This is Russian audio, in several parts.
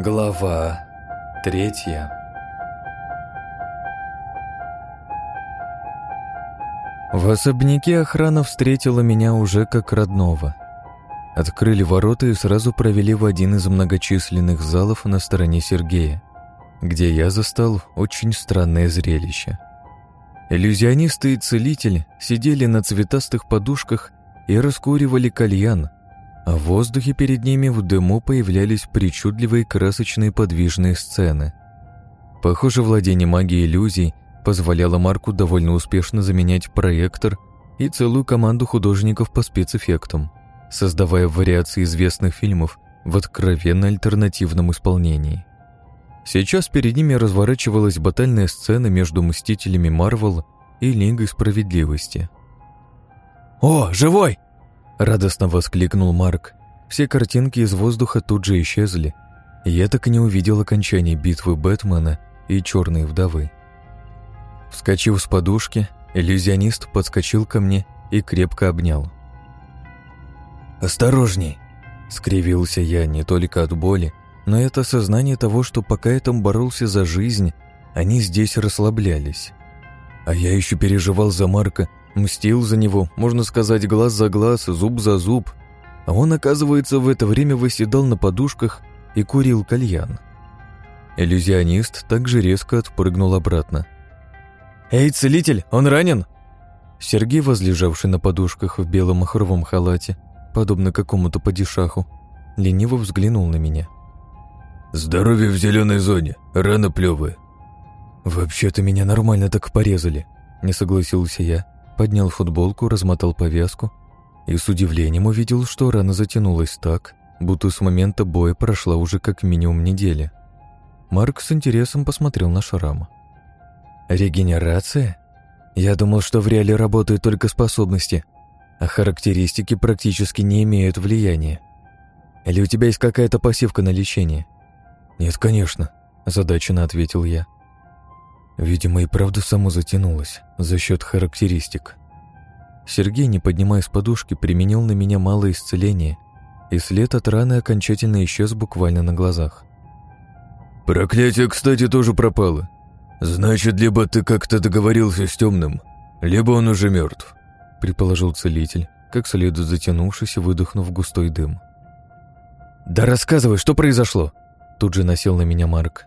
Глава третья В особняке охрана встретила меня уже как родного. Открыли ворота и сразу провели в один из многочисленных залов на стороне Сергея, где я застал очень странное зрелище. Иллюзионисты и целитель сидели на цветастых подушках и раскуривали кальян, а в воздухе перед ними в дыму появлялись причудливые красочные подвижные сцены. Похоже, владение магией иллюзий позволяло Марку довольно успешно заменять проектор и целую команду художников по спецэффектам, создавая вариации известных фильмов в откровенно альтернативном исполнении. Сейчас перед ними разворачивалась батальная сцена между Мстителями Марвел и Лигой Справедливости. «О, живой!» Радостно воскликнул Марк. Все картинки из воздуха тут же исчезли. Я так и не увидел окончания битвы Бэтмена и Черной вдовы. Вскочив с подушки, иллюзионист подскочил ко мне и крепко обнял. «Осторожней!» — скривился я не только от боли, но и от осознания того, что пока я там боролся за жизнь, они здесь расслаблялись. А я еще переживал за Марка Мстил за него, можно сказать, глаз за глаз, зуб за зуб. А он, оказывается, в это время выседал на подушках и курил кальян. Иллюзионист также резко отпрыгнул обратно. «Эй, целитель, он ранен?» Сергей, возлежавший на подушках в белом махровом халате, подобно какому-то падишаху, лениво взглянул на меня. «Здоровье в зеленой зоне, рана плевая». «Вообще-то меня нормально так порезали», — не согласился я, поднял футболку, размотал повязку и с удивлением увидел, что рана затянулась так, будто с момента боя прошла уже как минимум неделя. Марк с интересом посмотрел на шрам. «Регенерация? Я думал, что в реале работают только способности, а характеристики практически не имеют влияния. Или у тебя есть какая-то пассивка на лечение?» «Нет, конечно», – озадаченно ответил я. Видимо, и правда само затянулось за счет характеристик. Сергей, не поднимая с подушки, применил на меня малое исцеление, и след от раны окончательно исчез буквально на глазах. «Проклятие, кстати, тоже пропало. Значит, либо ты как-то договорился с темным, либо он уже мертв», предположил целитель, как следует затянувшись и выдохнув густой дым. «Да рассказывай, что произошло?» Тут же насел на меня Марк.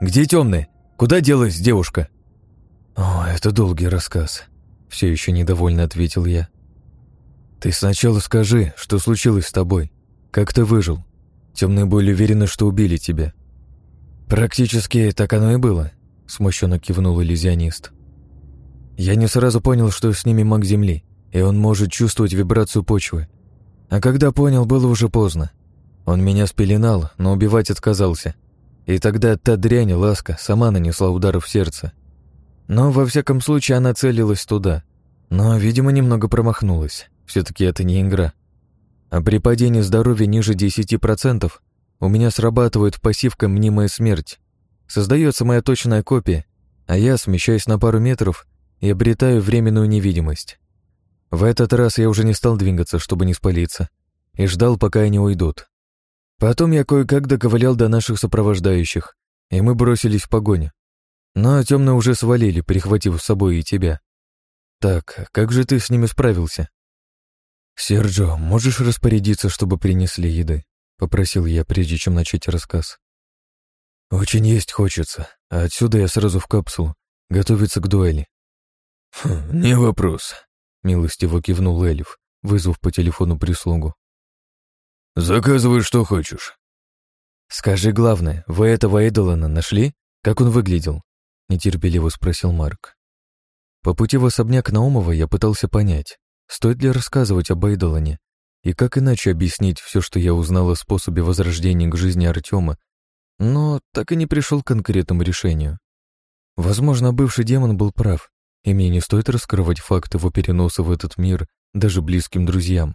«Где темный? Куда делась девушка?» «О, это долгий рассказ», — все еще недовольно ответил я. «Ты сначала скажи, что случилось с тобой. Как ты выжил? Темные были уверены, что убили тебя». «Практически так оно и было», — смущенно кивнул иллюзионист. «Я не сразу понял, что с ними маг Земли, и он может чувствовать вибрацию почвы. А когда понял, было уже поздно. Он меня спеленал, но убивать отказался. И тогда та дрянь, ласка, сама нанесла удар в сердце. Но, во всяком случае, она целилась туда. Но, видимо, немного промахнулась. все таки это не игра. А при падении здоровья ниже 10% у меня срабатывает пассивка «Мнимая смерть». Создается моя точная копия, а я смещаюсь на пару метров и обретаю временную невидимость. В этот раз я уже не стал двигаться, чтобы не спалиться, и ждал, пока они уйдут. Потом я кое-как доковылял до наших сопровождающих, и мы бросились в погоню. Но темно уже свалили, прихватив с собой и тебя. Так, как же ты с ними справился? Серджо, можешь распорядиться, чтобы принесли еды? Попросил я, прежде чем начать рассказ. Очень есть хочется, а отсюда я сразу в капсулу, готовиться к дуэли. Хм, не вопрос, милостиво кивнул Эльф, вызвав по телефону прислугу. Заказывай, что хочешь. Скажи главное, вы этого Эдолана нашли? Как он выглядел? Нетерпеливо спросил Марк. По пути в особняк Наумова я пытался понять, стоит ли рассказывать об Эйдолане и как иначе объяснить все, что я узнал о способе возрождения к жизни Артема, но так и не пришел к конкретному решению. Возможно, бывший демон был прав, и мне не стоит раскрывать факты его переноса в этот мир даже близким друзьям.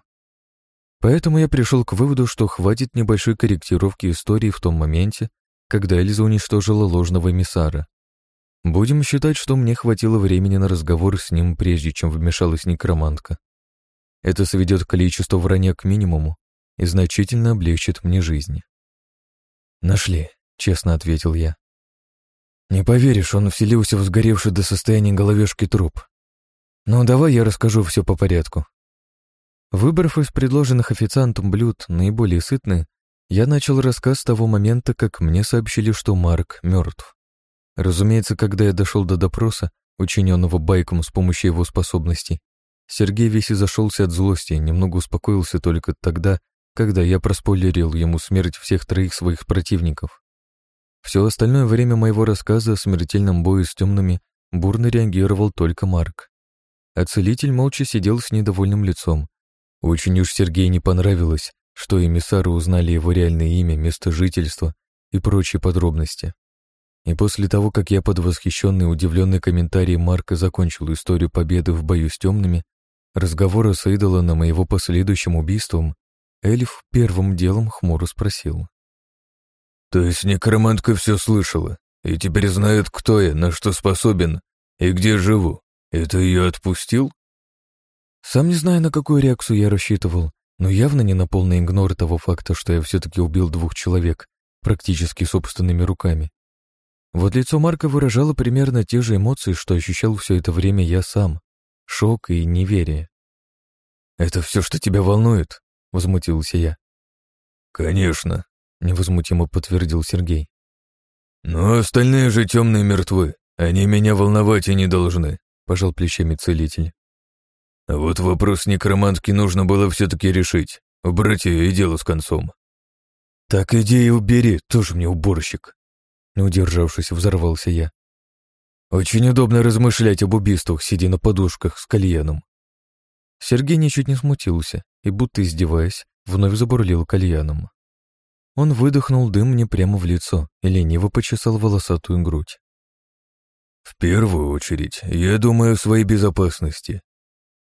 Поэтому я пришел к выводу, что хватит небольшой корректировки истории в том моменте, когда Эльза уничтожила ложного эмиссара. Будем считать, что мне хватило времени на разговор с ним, прежде чем вмешалась некромантка. Это сведет количество вранья к минимуму и значительно облегчит мне жизнь. «Нашли», — честно ответил я. «Не поверишь, он вселился в сгоревший до состояния головешки труп. Ну, давай я расскажу все по порядку». Выбрав из предложенных официантом блюд наиболее сытные, я начал рассказ с того момента, как мне сообщили, что Марк мертв. Разумеется, когда я дошел до допроса, учиненного Байком с помощью его способностей, Сергей весь и зашелся от злости, немного успокоился только тогда, когда я проспойлерил ему смерть всех троих своих противников. Все остальное время моего рассказа о смертельном бою с темными бурно реагировал только Марк. А целитель молча сидел с недовольным лицом. Очень уж Сергею не понравилось, что эмиссары узнали его реальное имя, место жительства и прочие подробности. И после того, как я под восхищенный и удивленный комментарий Марка закончил историю победы в бою с темными, разговора с Эйдоланом и его последующим убийством, Эльф первым делом хмуро спросил. «То есть некромантка все слышала, и теперь знает, кто я, на что способен и где живу? Это ее отпустил?» Сам не знаю, на какую реакцию я рассчитывал, но явно не на полный игнор того факта, что я все-таки убил двух человек, практически собственными руками. Вот лицо Марка выражало примерно те же эмоции, что ощущал все это время я сам. Шок и неверие. «Это все, что тебя волнует?» — возмутился я. «Конечно», — невозмутимо подтвердил Сергей. «Но остальные же темные мертвы. Они меня волновать и не должны», — пожал плечами целитель. Вот вопрос некромантки нужно было все-таки решить. Убрать ее и дело с концом. «Так иди и убери, тоже мне уборщик!» Не удержавшись, взорвался я. «Очень удобно размышлять об убийствах, сидя на подушках с кальяном». Сергей ничуть не смутился и, будто издеваясь, вновь забурлил кальяном. Он выдохнул дым мне прямо в лицо и лениво почесал волосатую грудь. «В первую очередь, я думаю о своей безопасности.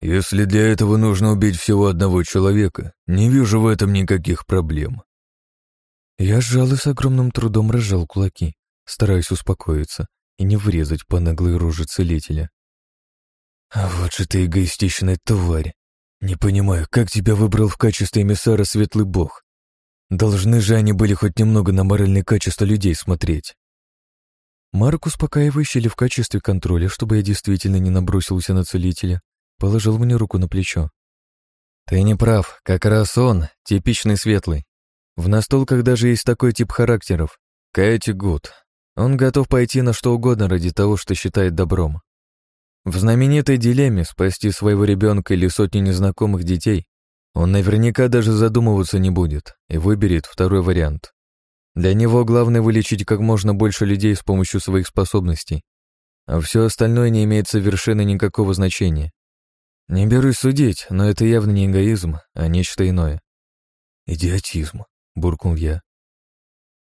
Если для этого нужно убить всего одного человека, не вижу в этом никаких проблем. Я сжал и с огромным трудом разжал кулаки, стараясь успокоиться и не врезать по наглой роже целителя. А вот же ты эгоистичная тварь. Не понимаю, как тебя выбрал в качестве эмиссара светлый бог. Должны же они были хоть немного на моральные качества людей смотреть. Марк, успокаивающий ли в качестве контроля, чтобы я действительно не набросился на целителя, положил мне руку на плечо. «Ты не прав, как раз он, типичный светлый. В настолках даже есть такой тип характеров — Кэти Гуд. Он готов пойти на что угодно ради того, что считает добром. В знаменитой дилемме спасти своего ребенка или сотни незнакомых детей он наверняка даже задумываться не будет и выберет второй вариант. Для него главное вылечить как можно больше людей с помощью своих способностей, а все остальное не имеет совершенно никакого значения. Не берусь судить, но это явно не эгоизм, а нечто иное. «Идиотизм», — буркнул я.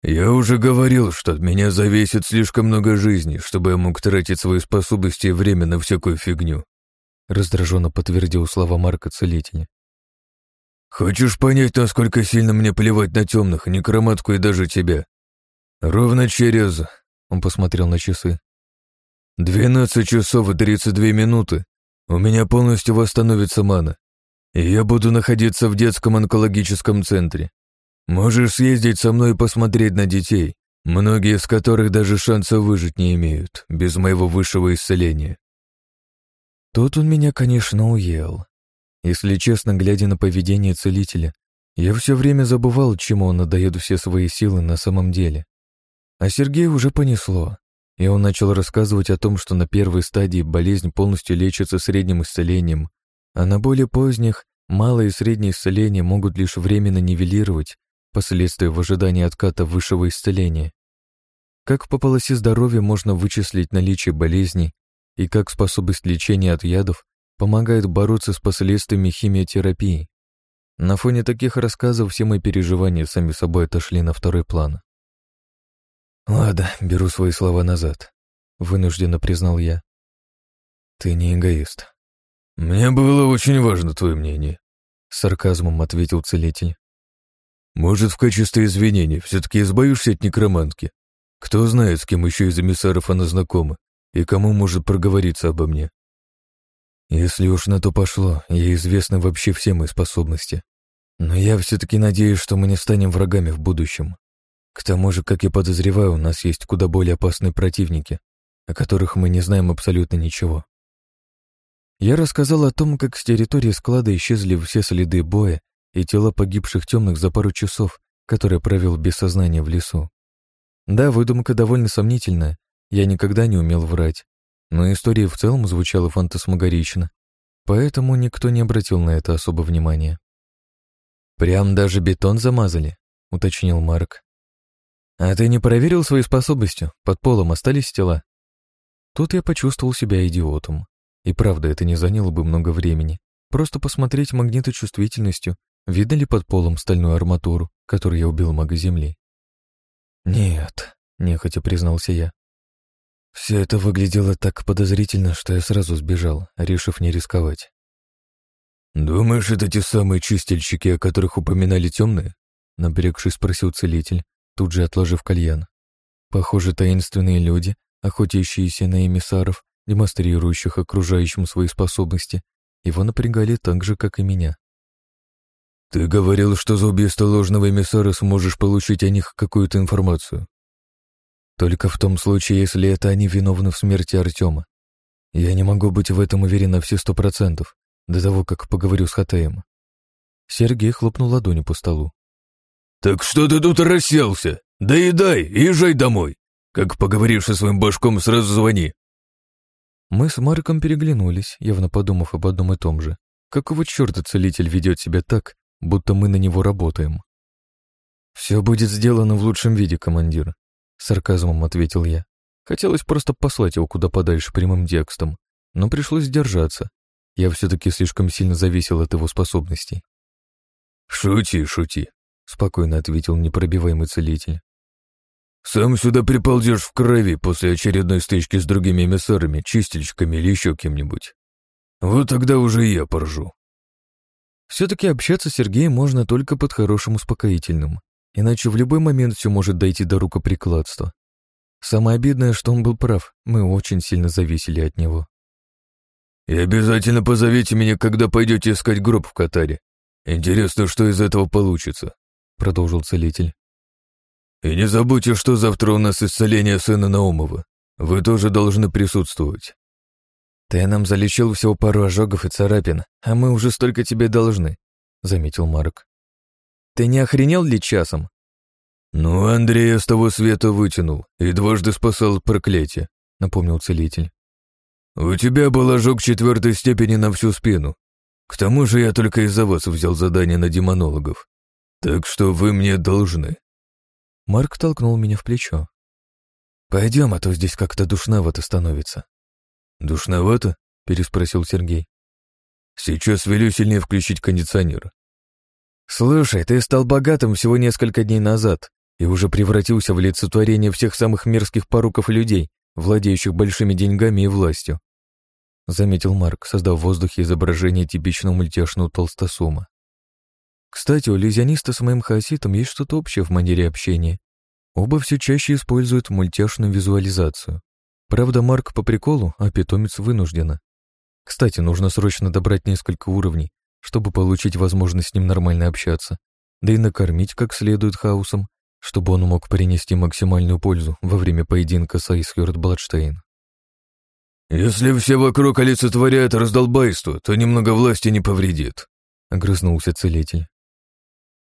«Я уже говорил, что от меня зависит слишком много жизни, чтобы я мог тратить свои способности и время на всякую фигню», — раздраженно подтвердил слова Марка Целителя. «Хочешь понять, насколько сильно мне плевать на темных, некроматку и даже тебя? Ровно через...» — он посмотрел на часы. «Двенадцать часов и тридцать две минуты у меня полностью восстановится мана, и я буду находиться в детском онкологическом центре. Можешь съездить со мной и посмотреть на детей, многие из которых даже шанса выжить не имеют без моего высшего исцеления. Тут он меня, конечно, уел. Если честно, глядя на поведение целителя, я все время забывал, чему он отдает все свои силы на самом деле. А Сергея уже понесло и он начал рассказывать о том, что на первой стадии болезнь полностью лечится средним исцелением, а на более поздних малое и среднее исцеление могут лишь временно нивелировать последствия в ожидании отката высшего исцеления. Как по полосе здоровья можно вычислить наличие болезней и как способность лечения от ядов помогает бороться с последствиями химиотерапии. На фоне таких рассказов все мои переживания сами собой отошли на второй план. «Ладно, беру свои слова назад», — вынужденно признал я. «Ты не эгоист». «Мне было очень важно твое мнение», — сарказмом ответил целитель. «Может, в качестве извинения все-таки избавишься от некромантки? Кто знает, с кем еще из эмиссаров она знакома, и кому может проговориться обо мне?» «Если уж на то пошло, ей известны вообще все мои способности. Но я все-таки надеюсь, что мы не станем врагами в будущем. К тому же, как я подозреваю, у нас есть куда более опасные противники, о которых мы не знаем абсолютно ничего. Я рассказал о том, как с территории склада исчезли все следы боя и тела погибших темных за пару часов, которые провел без сознания в лесу. Да, выдумка довольно сомнительная, я никогда не умел врать, но история в целом звучала фантасмагорично, поэтому никто не обратил на это особо внимания. «Прям даже бетон замазали», — уточнил Марк. «А ты не проверил свои способности? Под полом остались тела?» Тут я почувствовал себя идиотом. И правда, это не заняло бы много времени. Просто посмотреть магниточувствительностью, видно ли под полом стальную арматуру, которой я убил мага Земли. «Нет», — нехотя признался я. Все это выглядело так подозрительно, что я сразу сбежал, решив не рисковать. «Думаешь, это те самые чистильщики, о которых упоминали темные?» — напрягшись спросил целитель, тут же отложив кальян. «Похоже, таинственные люди, охотящиеся на эмиссаров, демонстрирующих окружающим свои способности, его напрягали так же, как и меня. «Ты говорил, что за убийство ложного эмиссара сможешь получить о них какую-то информацию. Только в том случае, если это они виновны в смерти Артема. Я не могу быть в этом уверен на все сто процентов, до того, как поговорю с Хатеем. Сергей хлопнул ладонью по столу. «Так что ты тут расселся? Доедай и езжай домой. Как поговоришь со своим башком, сразу звони». Мы с Марком переглянулись, явно подумав об одном и том же. Какого черта целитель ведет себя так, будто мы на него работаем? «Все будет сделано в лучшем виде, командир», — сарказмом ответил я. Хотелось просто послать его куда подальше прямым текстом, но пришлось сдержаться. Я все-таки слишком сильно зависел от его способностей. «Шути, шути», — спокойно ответил непробиваемый целитель. «Сам сюда приползешь в крови после очередной стычки с другими эмиссарами, чистильщиками или еще кем-нибудь. Вот тогда уже я поржу». Все-таки общаться с Сергеем можно только под хорошим успокоительным иначе в любой момент все может дойти до рукоприкладства. Самое обидное, что он был прав, мы очень сильно зависели от него. «И обязательно позовите меня, когда пойдете искать гроб в Катаре. Интересно, что из этого получится», — продолжил целитель. «И не забудьте, что завтра у нас исцеление сына Наумова. Вы тоже должны присутствовать». «Ты нам залечил всего пару ожогов и царапин, а мы уже столько тебе должны», — заметил Марк. Ты не охренел ли часом?» «Ну, Андрея с того света вытянул и дважды спасал от проклятия», — напомнил целитель. «У тебя был ожог четвертой степени на всю спину. К тому же я только из-за вас взял задание на демонологов. Так что вы мне должны». Марк толкнул меня в плечо. «Пойдем, а то здесь как-то душновато становится». «Душновато?» — переспросил Сергей. «Сейчас велю сильнее включить кондиционер. «Слушай, ты стал богатым всего несколько дней назад и уже превратился в олицетворение всех самых мерзких поруков людей, владеющих большими деньгами и властью», — заметил Марк, создав в воздухе изображение типичного мультяшного толстосума. Кстати, у иллюзиониста с моим хаоситом есть что-то общее в манере общения. Оба все чаще используют мультяшную визуализацию. Правда, Марк по приколу, а питомец вынужденно. Кстати, нужно срочно добрать несколько уровней, чтобы получить возможность с ним нормально общаться, да и накормить как следует хаосом, чтобы он мог принести максимальную пользу во время поединка с Айсхёрд Бладштейн. «Если все вокруг олицетворяют раздолбайство, то немного власти не повредит», — огрызнулся целитель.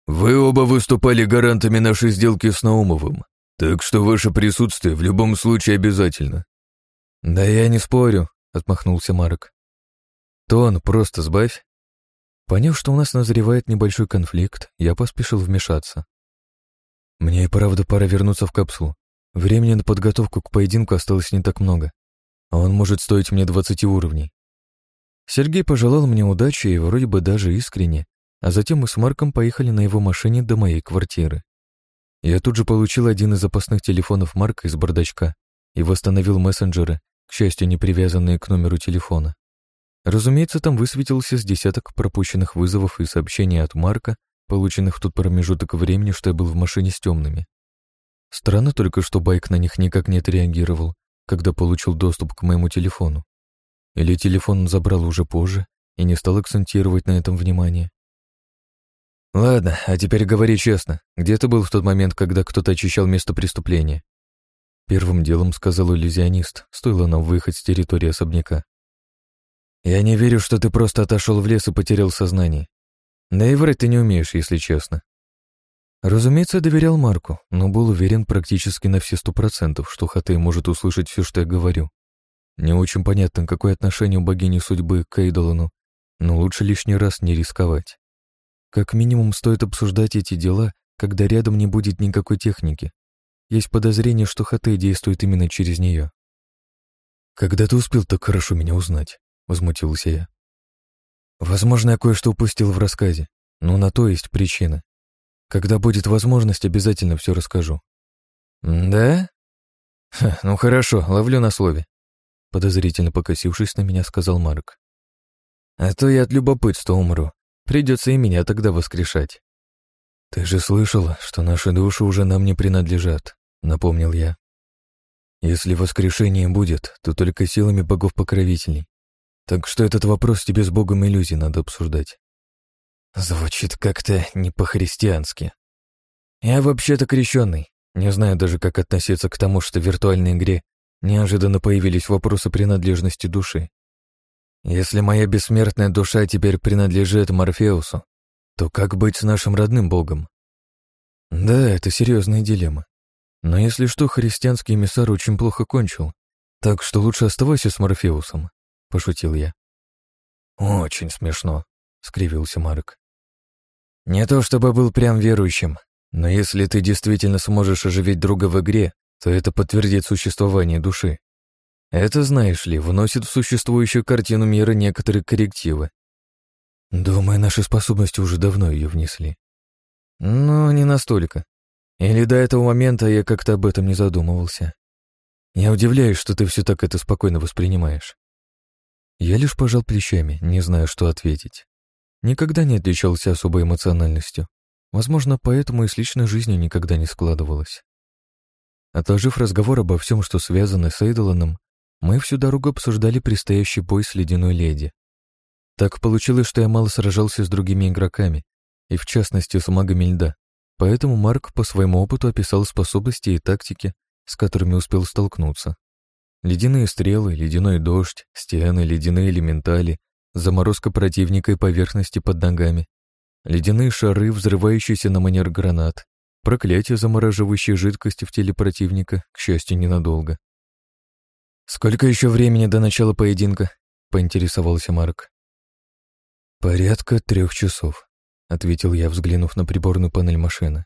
«Вы оба выступали гарантами нашей сделки с Наумовым, так что ваше присутствие в любом случае обязательно». «Да я не спорю», — отмахнулся Марк. «Тон просто сбавь, Поняв, что у нас назревает небольшой конфликт, я поспешил вмешаться. Мне и правда пора вернуться в капсулу. Времени на подготовку к поединку осталось не так много, а он может стоить мне 20 уровней. Сергей пожелал мне удачи и вроде бы даже искренне, а затем мы с Марком поехали на его машине до моей квартиры. Я тут же получил один из запасных телефонов Марка из бардачка и восстановил мессенджеры, к счастью, не привязанные к номеру телефона. Разумеется, там высветился с десяток пропущенных вызовов и сообщений от Марка, полученных в тот промежуток времени, что я был в машине с темными. Странно только, что Байк на них никак не отреагировал, когда получил доступ к моему телефону. Или телефон он забрал уже позже и не стал акцентировать на этом внимание. Ладно, а теперь говори честно, где ты был в тот момент, когда кто-то очищал место преступления? Первым делом сказал иллюзионист, стоило нам выехать с территории особняка. Я не верю, что ты просто отошел в лес и потерял сознание. Да и врать ты не умеешь, если честно. Разумеется, доверял Марку, но был уверен практически на все сто процентов, что Хатей может услышать все, что я говорю. Не очень понятно, какое отношение у богини судьбы к Эйдолану, но лучше лишний раз не рисковать. Как минимум стоит обсуждать эти дела, когда рядом не будет никакой техники. Есть подозрение, что Хатей действует именно через нее. «Когда ты успел так хорошо меня узнать?» — возмутился я. «Возможно, я кое-что упустил в рассказе, но на то есть причина. Когда будет возможность, обязательно все расскажу». «Да? Ха, ну хорошо, ловлю на слове», — подозрительно покосившись на меня, сказал Марк. «А то я от любопытства умру. Придется и меня тогда воскрешать. «Ты же слышала, что наши души уже нам не принадлежат», — напомнил я. «Если воскрешение будет, то только силами богов-покровителей. Так что этот вопрос тебе с богом иллюзий надо обсуждать». Звучит как-то не по-христиански. Я вообще-то крещенный. Не знаю даже, как относиться к тому, что в виртуальной игре неожиданно появились вопросы принадлежности души. Если моя бессмертная душа теперь принадлежит Морфеусу, то как быть с нашим родным богом? Да, это серьезная дилемма. Но если что, христианский эмиссар очень плохо кончил, так что лучше оставайся с Морфеусом, пошутил я. Очень смешно, скривился Марк. Не то чтобы был прям верующим, но если ты действительно сможешь оживить друга в игре, то это подтвердит существование души. Это, знаешь ли, вносит в существующую картину мира некоторые коррективы. Думаю, наши способности уже давно ее внесли. Но не настолько. Или до этого момента я как-то об этом не задумывался. Я удивляюсь, что ты все так это спокойно воспринимаешь. Я лишь пожал плечами, не зная, что ответить. Никогда не отличался особой эмоциональностью. Возможно, поэтому и с личной жизнью никогда не складывалось. Отложив разговор обо всем, что связано с Эйдоланом, мы всю дорогу обсуждали предстоящий бой с ледяной леди. Так получилось, что я мало сражался с другими игроками, и в частности с магами льда, поэтому Марк по своему опыту описал способности и тактики, с которыми успел столкнуться. Ледяные стрелы, ледяной дождь, стены, ледяные элементали, заморозка противника и поверхности под ногами, ледяные шары, взрывающиеся на манер гранат, проклятие, замораживающее жидкости в теле противника, к счастью, ненадолго, «Сколько еще времени до начала поединка?» — поинтересовался Марк. «Порядка трех часов», — ответил я, взглянув на приборную панель машины.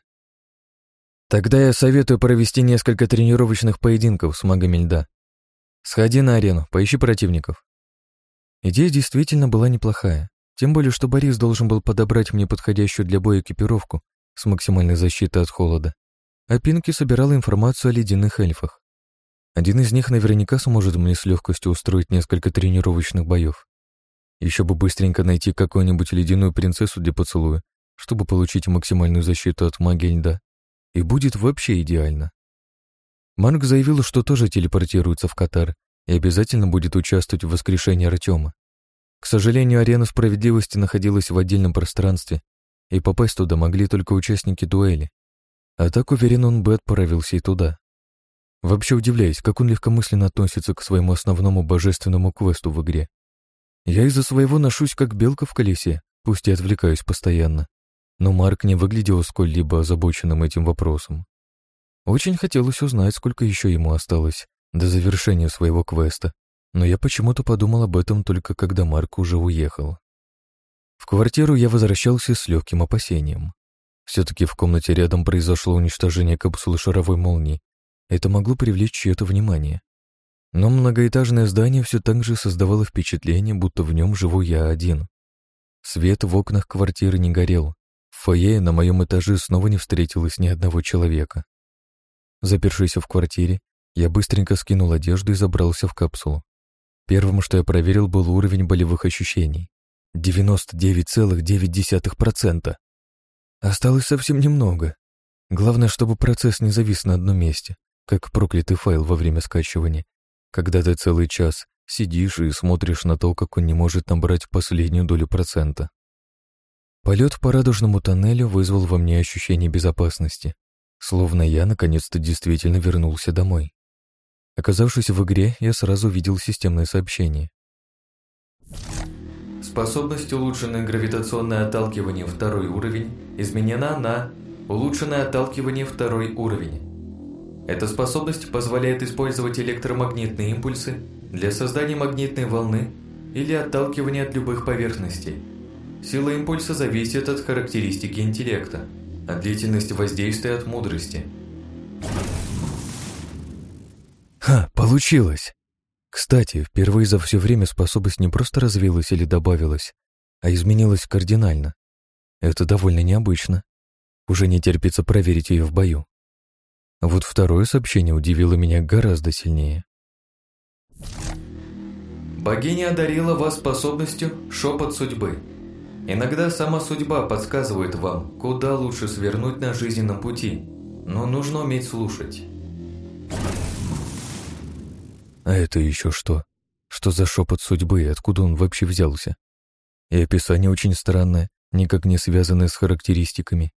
«Тогда я советую провести несколько тренировочных поединков с магами льда. Сходи на арену, поищи противников». Идея действительно была неплохая, тем более, что Борис должен был подобрать мне подходящую для боя экипировку с максимальной защитой от холода, а Пинки собирала информацию о ледяных эльфах. Один из них наверняка сможет мне с легкостью устроить несколько тренировочных боев. Еще бы быстренько найти какую-нибудь ледяную принцессу для поцелуя, чтобы получить максимальную защиту от магии льда. И будет вообще идеально. Марк заявил, что тоже телепортируется в Катар и обязательно будет участвовать в воскрешении Артема. К сожалению, арена справедливости находилась в отдельном пространстве, и попасть туда могли только участники дуэли. А так, уверен, он бы отправился и туда. Вообще удивляюсь, как он легкомысленно относится к своему основному божественному квесту в игре. Я из-за своего ношусь как белка в колесе, пусть и отвлекаюсь постоянно. Но Марк не выглядел сколь-либо озабоченным этим вопросом. Очень хотелось узнать, сколько еще ему осталось до завершения своего квеста, но я почему-то подумал об этом только когда Марк уже уехал. В квартиру я возвращался с легким опасением. Все-таки в комнате рядом произошло уничтожение капсулы шаровой молнии, это могло привлечь чье-то внимание. Но многоэтажное здание все так же создавало впечатление, будто в нем живу я один. Свет в окнах квартиры не горел. В фойе на моем этаже снова не встретилось ни одного человека. Запершись в квартире, я быстренько скинул одежду и забрался в капсулу. Первым, что я проверил, был уровень болевых ощущений. 99,9%. Осталось совсем немного. Главное, чтобы процесс не завис на одном месте как проклятый файл во время скачивания, когда ты целый час сидишь и смотришь на то, как он не может набрать последнюю долю процента. Полет по радужному тоннелю вызвал во мне ощущение безопасности, словно я наконец-то действительно вернулся домой. Оказавшись в игре, я сразу видел системное сообщение. Способность улучшенное гравитационное отталкивание второй уровень изменена на улучшенное отталкивание второй уровень. Эта способность позволяет использовать электромагнитные импульсы для создания магнитной волны или отталкивания от любых поверхностей. Сила импульса зависит от характеристики интеллекта, а длительность воздействия от мудрости. Ха, получилось! Кстати, впервые за все время способность не просто развилась или добавилась, а изменилась кардинально. Это довольно необычно. Уже не терпится проверить ее в бою. Вот второе сообщение удивило меня гораздо сильнее. Богиня одарила вас способностью «Шепот судьбы». Иногда сама судьба подсказывает вам, куда лучше свернуть на жизненном пути, но нужно уметь слушать. А это еще что? Что за шепот судьбы и откуда он вообще взялся? И описание очень странное, никак не связанное с характеристиками.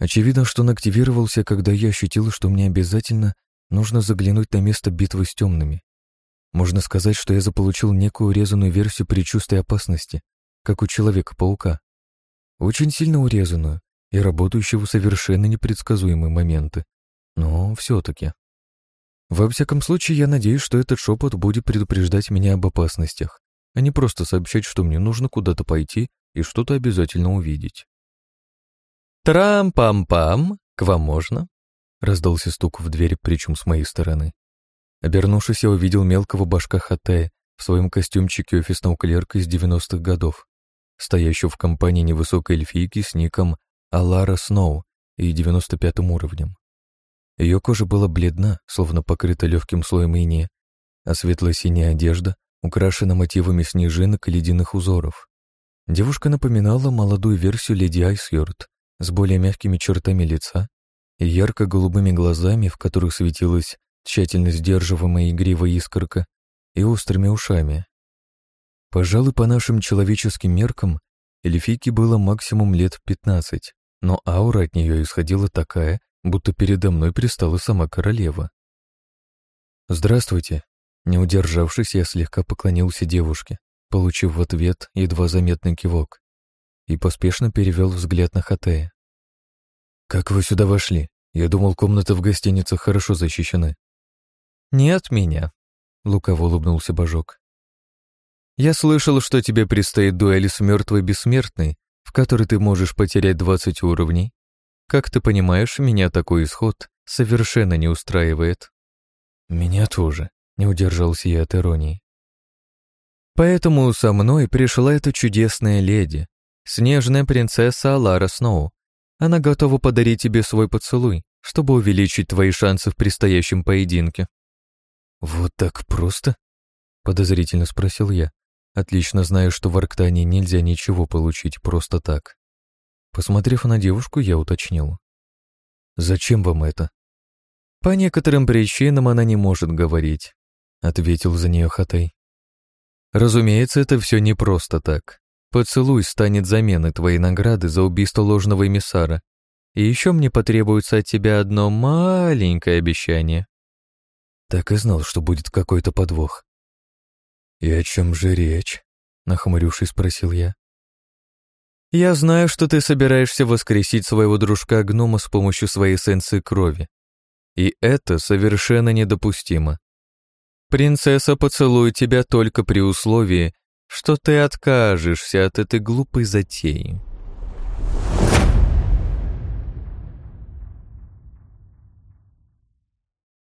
Очевидно, что он активировался, когда я ощутил, что мне обязательно нужно заглянуть на место битвы с темными. Можно сказать, что я заполучил некую урезанную версию предчувствия опасности, как у Человека-паука. Очень сильно урезанную и работающую в совершенно непредсказуемые моменты. Но все-таки. Во всяком случае, я надеюсь, что этот шепот будет предупреждать меня об опасностях, а не просто сообщать, что мне нужно куда-то пойти и что-то обязательно увидеть. «Трам-пам-пам, к вам можно?» Раздался стук в дверь, причем с моей стороны. Обернувшись, я увидел мелкого башка Хатая в своем костюмчике офисного клерка из 90-х годов, стоящего в компании невысокой эльфийки с ником Алара Сноу и 95-м уровнем. Ее кожа была бледна, словно покрыта легким слоем иния, а светло-синяя одежда украшена мотивами снежинок и ледяных узоров. Девушка напоминала молодую версию леди Айсьорд с более мягкими чертами лица и ярко-голубыми глазами, в которых светилась тщательно сдерживаемая игривая искорка, и острыми ушами. Пожалуй, по нашим человеческим меркам, эльфийке было максимум лет пятнадцать, но аура от нее исходила такая, будто передо мной пристала сама королева. «Здравствуйте!» Не удержавшись, я слегка поклонился девушке, получив в ответ едва заметный кивок, и поспешно перевел взгляд на Хатея. «Как вы сюда вошли? Я думал, комнаты в гостиницах хорошо защищены». «Не от меня», — лукаво улыбнулся Божок. «Я слышал, что тебе предстоит дуэль с мертвой бессмертной, в которой ты можешь потерять двадцать уровней. Как ты понимаешь, меня такой исход совершенно не устраивает». «Меня тоже», — не удержался я от иронии. «Поэтому со мной пришла эта чудесная леди, снежная принцесса Алара Сноу. Она готова подарить тебе свой поцелуй, чтобы увеличить твои шансы в предстоящем поединке». «Вот так просто?» — подозрительно спросил я, отлично зная, что в Арктане нельзя ничего получить просто так. Посмотрев на девушку, я уточнил. «Зачем вам это?» «По некоторым причинам она не может говорить», — ответил за нее Хатай. «Разумеется, это все не просто так. Поцелуй станет заменой твоей награды за убийство ложного эмиссара. И еще мне потребуется от тебя одно маленькое обещание». Так и знал, что будет какой-то подвох. «И о чем же речь?» — нахмурившись, спросил я. «Я знаю, что ты собираешься воскресить своего дружка-гнома с помощью своей эссенции крови. И это совершенно недопустимо. Принцесса поцелует тебя только при условии, что ты откажешься от этой глупой затеи».